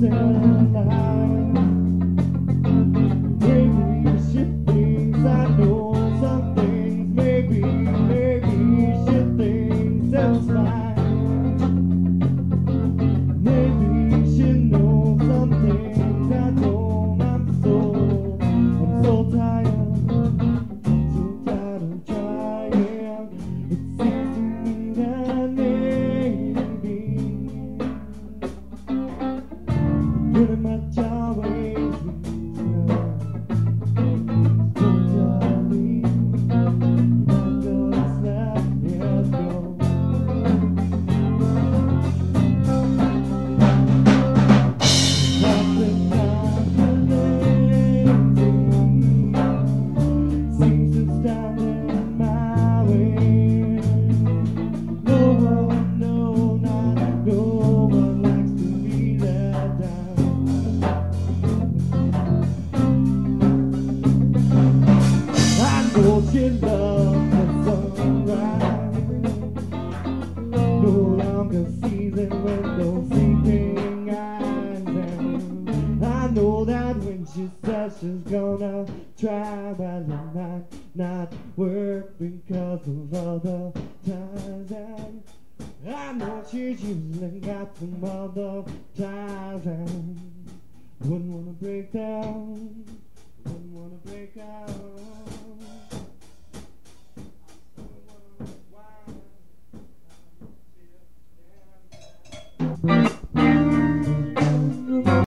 girl. Pretty The sunrise. No longer with those sleeping eyes. I know that when she says she's gonna try, it might not work because of other times. And I know she's usually got some other ties and wouldn't wanna break down, wouldn't wanna break out.